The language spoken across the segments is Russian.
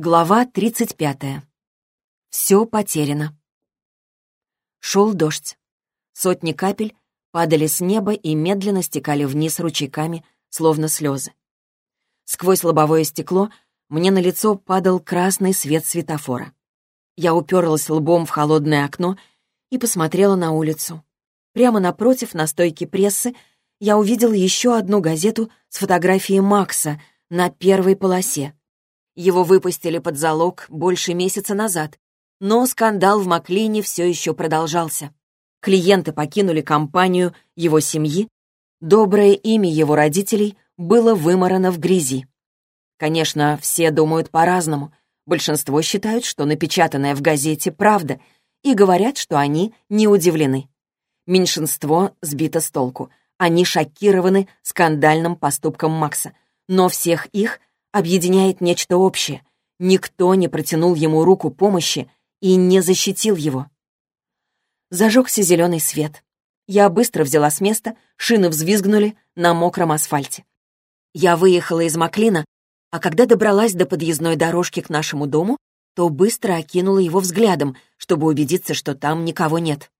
Глава 35. Все потеряно. Шел дождь. Сотни капель падали с неба и медленно стекали вниз ручейками, словно слезы. Сквозь лобовое стекло мне на лицо падал красный свет светофора. Я уперлась лбом в холодное окно и посмотрела на улицу. Прямо напротив, на стойке прессы, я увидела еще одну газету с фотографией Макса на первой полосе. Его выпустили под залог больше месяца назад, но скандал в Маклине все еще продолжался. Клиенты покинули компанию его семьи, доброе имя его родителей было выморано в грязи. Конечно, все думают по-разному. Большинство считают, что напечатанное в газете правда, и говорят, что они не удивлены. Меньшинство сбито с толку. Они шокированы скандальным поступком Макса. Но всех их объединяет нечто общее. Никто не протянул ему руку помощи и не защитил его. Зажегся зеленый свет. Я быстро взяла с места, шины взвизгнули на мокром асфальте. Я выехала из Маклина, а когда добралась до подъездной дорожки к нашему дому, то быстро окинула его взглядом, чтобы убедиться, что там никого нет.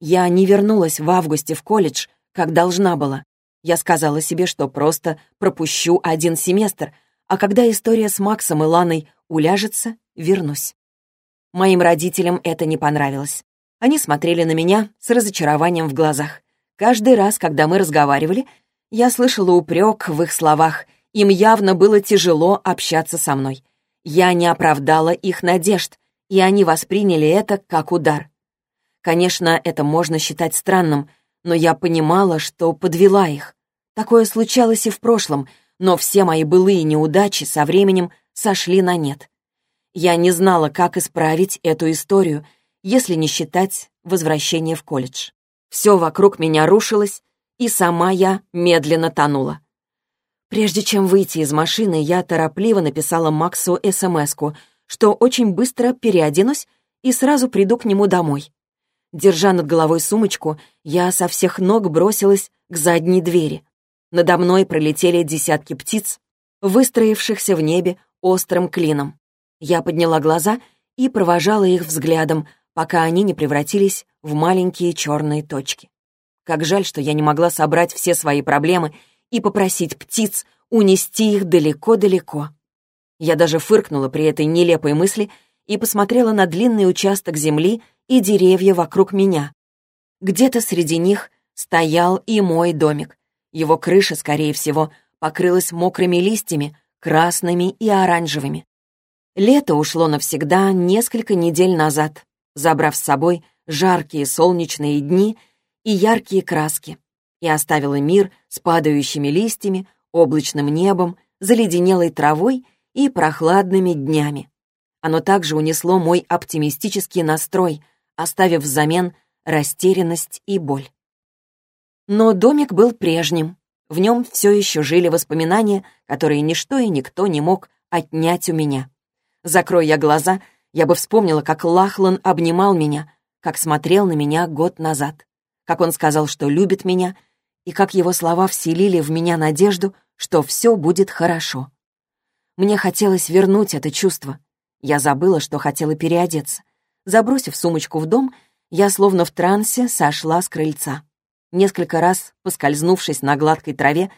Я не вернулась в августе в колледж, как должна была. Я сказала себе, что просто пропущу один семестр — а когда история с Максом и Ланой уляжется, вернусь. Моим родителям это не понравилось. Они смотрели на меня с разочарованием в глазах. Каждый раз, когда мы разговаривали, я слышала упрек в их словах. Им явно было тяжело общаться со мной. Я не оправдала их надежд, и они восприняли это как удар. Конечно, это можно считать странным, но я понимала, что подвела их. Такое случалось и в прошлом — но все мои былые неудачи со временем сошли на нет. Я не знала, как исправить эту историю, если не считать возвращение в колледж. Все вокруг меня рушилось, и сама я медленно тонула. Прежде чем выйти из машины, я торопливо написала Максу смс что очень быстро переоденусь и сразу приду к нему домой. Держа над головой сумочку, я со всех ног бросилась к задней двери. Надо мной пролетели десятки птиц, выстроившихся в небе острым клином. Я подняла глаза и провожала их взглядом, пока они не превратились в маленькие черные точки. Как жаль, что я не могла собрать все свои проблемы и попросить птиц унести их далеко-далеко. Я даже фыркнула при этой нелепой мысли и посмотрела на длинный участок земли и деревья вокруг меня. Где-то среди них стоял и мой домик, его крыша, скорее всего, покрылась мокрыми листьями, красными и оранжевыми. Лето ушло навсегда несколько недель назад, забрав с собой жаркие солнечные дни и яркие краски, и оставило мир с падающими листьями, облачным небом, заледенелой травой и прохладными днями. Оно также унесло мой оптимистический настрой, оставив взамен растерянность и боль. Но домик был прежним. В нем все еще жили воспоминания, которые ничто и никто не мог отнять у меня. Закрой я глаза, я бы вспомнила, как Лахлан обнимал меня, как смотрел на меня год назад, как он сказал, что любит меня, и как его слова вселили в меня надежду, что все будет хорошо. Мне хотелось вернуть это чувство. Я забыла, что хотела переодеться. Забросив сумочку в дом, я словно в трансе сошла с крыльца. Несколько раз, поскользнувшись на гладкой траве,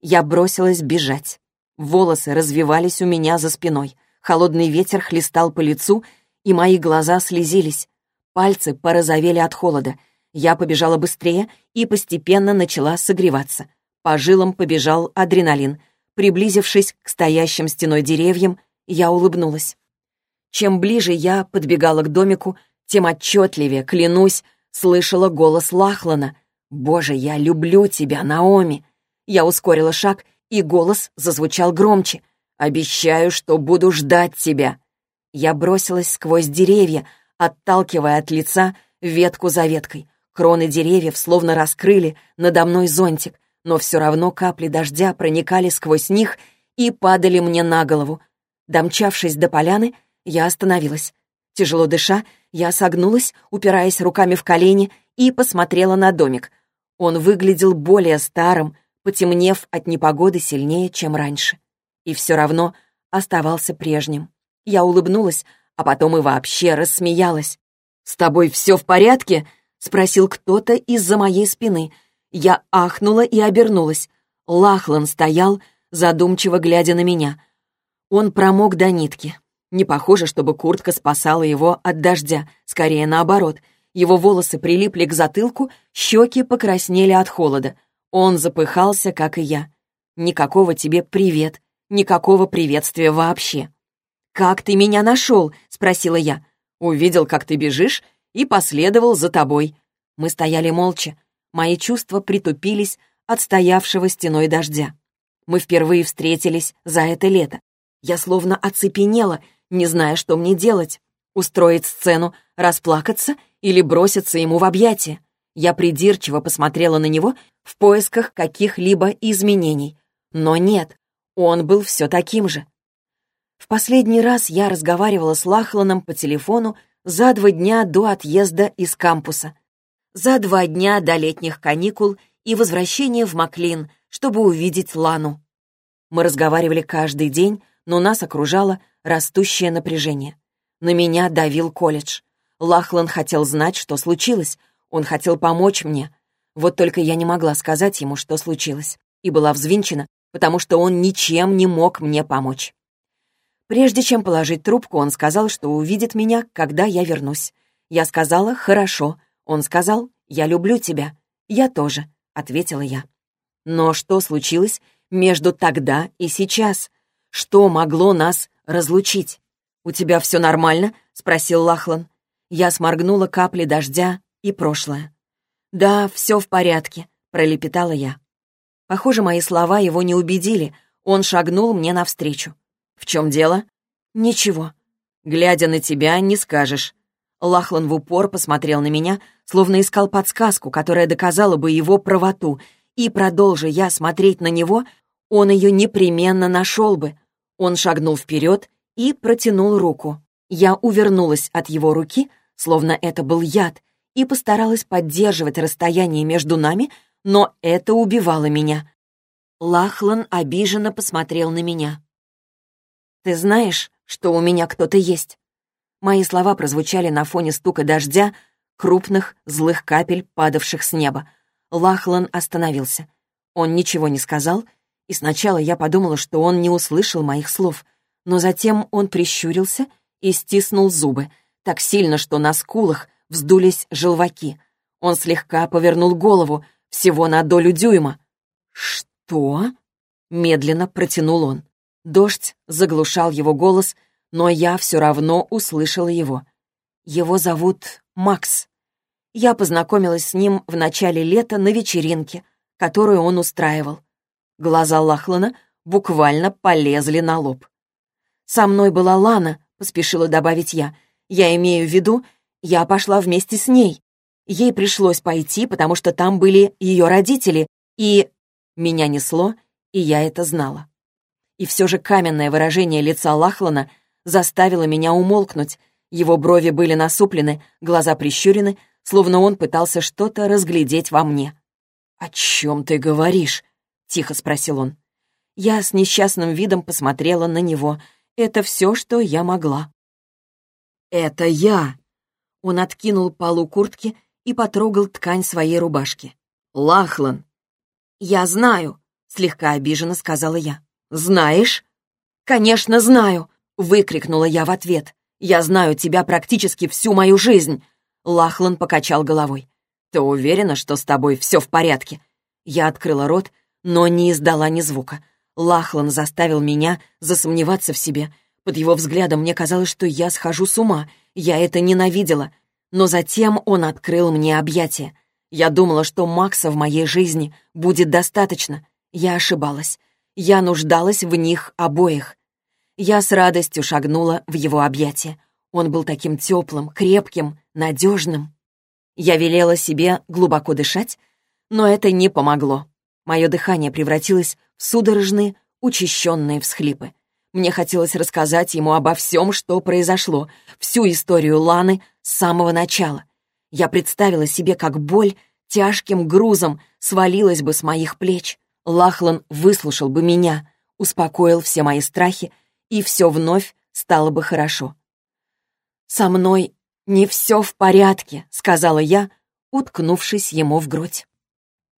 я бросилась бежать. Волосы развивались у меня за спиной. Холодный ветер хлестал по лицу, и мои глаза слезились. Пальцы порозовели от холода. Я побежала быстрее и постепенно начала согреваться. По жилам побежал адреналин. Приблизившись к стоящим стеной деревьям, я улыбнулась. Чем ближе я подбегала к домику, тем отчетливее, клянусь, слышала голос Лахлана — «Боже, я люблю тебя, Наоми!» Я ускорила шаг, и голос зазвучал громче. «Обещаю, что буду ждать тебя!» Я бросилась сквозь деревья, отталкивая от лица ветку за веткой. Кроны деревьев словно раскрыли надо мной зонтик, но все равно капли дождя проникали сквозь них и падали мне на голову. Домчавшись до поляны, я остановилась. Тяжело дыша, я согнулась, упираясь руками в колени, и посмотрела на домик. Он выглядел более старым, потемнев от непогоды сильнее, чем раньше. И все равно оставался прежним. Я улыбнулась, а потом и вообще рассмеялась. «С тобой все в порядке?» — спросил кто-то из-за моей спины. Я ахнула и обернулась. Лахлан стоял, задумчиво глядя на меня. Он промок до нитки. Не похоже, чтобы куртка спасала его от дождя, скорее наоборот. Его волосы прилипли к затылку, щеки покраснели от холода. Он запыхался, как и я. Никакого тебе «привет», никакого приветствия вообще. «Как ты меня нашел?» — спросила я. Увидел, как ты бежишь, и последовал за тобой. Мы стояли молча. Мои чувства притупились от стоявшего стеной дождя. Мы впервые встретились за это лето. Я словно оцепенела, не зная, что мне делать. Устроить сцену, расплакаться или броситься ему в объятия. Я придирчиво посмотрела на него в поисках каких-либо изменений. Но нет, он был все таким же. В последний раз я разговаривала с Лахланом по телефону за два дня до отъезда из кампуса. За два дня до летних каникул и возвращения в Маклин, чтобы увидеть Лану. Мы разговаривали каждый день, но нас окружало растущее напряжение. На меня давил колледж. Лахлан хотел знать, что случилось. Он хотел помочь мне. Вот только я не могла сказать ему, что случилось. И была взвинчена, потому что он ничем не мог мне помочь. Прежде чем положить трубку, он сказал, что увидит меня, когда я вернусь. Я сказала «хорошо». Он сказал «я люблю тебя». «Я тоже», — ответила я. Но что случилось между тогда и сейчас? Что могло нас разлучить? «У тебя все нормально?» — спросил Лахлан. Я сморгнула капли дождя и прошлое. «Да, все в порядке», — пролепетала я. Похоже, мои слова его не убедили. Он шагнул мне навстречу. «В чем дело?» «Ничего». «Глядя на тебя, не скажешь». Лахлан в упор посмотрел на меня, словно искал подсказку, которая доказала бы его правоту, и, продолжа я смотреть на него, он ее непременно нашел бы. Он шагнул вперед и протянул руку. Я увернулась от его руки, словно это был яд, и постаралась поддерживать расстояние между нами, но это убивало меня. Лахлан обиженно посмотрел на меня. «Ты знаешь, что у меня кто-то есть?» Мои слова прозвучали на фоне стука дождя, крупных, злых капель, падавших с неба. Лахлан остановился. Он ничего не сказал, и сначала я подумала, что он не услышал моих слов, но затем он прищурился и стиснул зубы, так сильно, что на скулах вздулись желваки. Он слегка повернул голову, всего на долю дюйма. «Что?» — медленно протянул он. Дождь заглушал его голос, но я все равно услышала его. Его зовут Макс. Я познакомилась с ним в начале лета на вечеринке, которую он устраивал. Глаза Лахлана буквально полезли на лоб. «Со мной была Лана», — поспешила добавить я. «Я имею в виду, я пошла вместе с ней. Ей пришлось пойти, потому что там были ее родители, и...» Меня несло, и я это знала. И все же каменное выражение лица Лахлана заставило меня умолкнуть. Его брови были насуплены, глаза прищурены, словно он пытался что-то разглядеть во мне. «О чем ты говоришь?» — тихо спросил он. Я с несчастным видом посмотрела на него. Это все, что я могла. «Это я!» Он откинул полу куртки и потрогал ткань своей рубашки. «Лахлан!» «Я знаю», — слегка обиженно сказала я. «Знаешь?» «Конечно, знаю!» — выкрикнула я в ответ. «Я знаю тебя практически всю мою жизнь!» Лахлан покачал головой. «Ты уверена, что с тобой все в порядке?» Я открыла рот, но не издала ни звука. Лахлан заставил меня засомневаться в себе. Под его взглядом мне казалось, что я схожу с ума. Я это ненавидела. Но затем он открыл мне объятия. Я думала, что Макса в моей жизни будет достаточно. Я ошибалась. Я нуждалась в них обоих. Я с радостью шагнула в его объятия. Он был таким теплым, крепким, надежным. Я велела себе глубоко дышать, но это не помогло. Мое дыхание превратилось в судорожные, учащенные всхлипы. Мне хотелось рассказать ему обо всем, что произошло, всю историю Ланы с самого начала. Я представила себе, как боль тяжким грузом свалилась бы с моих плеч. Лахлан выслушал бы меня, успокоил все мои страхи, и все вновь стало бы хорошо. «Со мной не все в порядке», — сказала я, уткнувшись ему в грудь.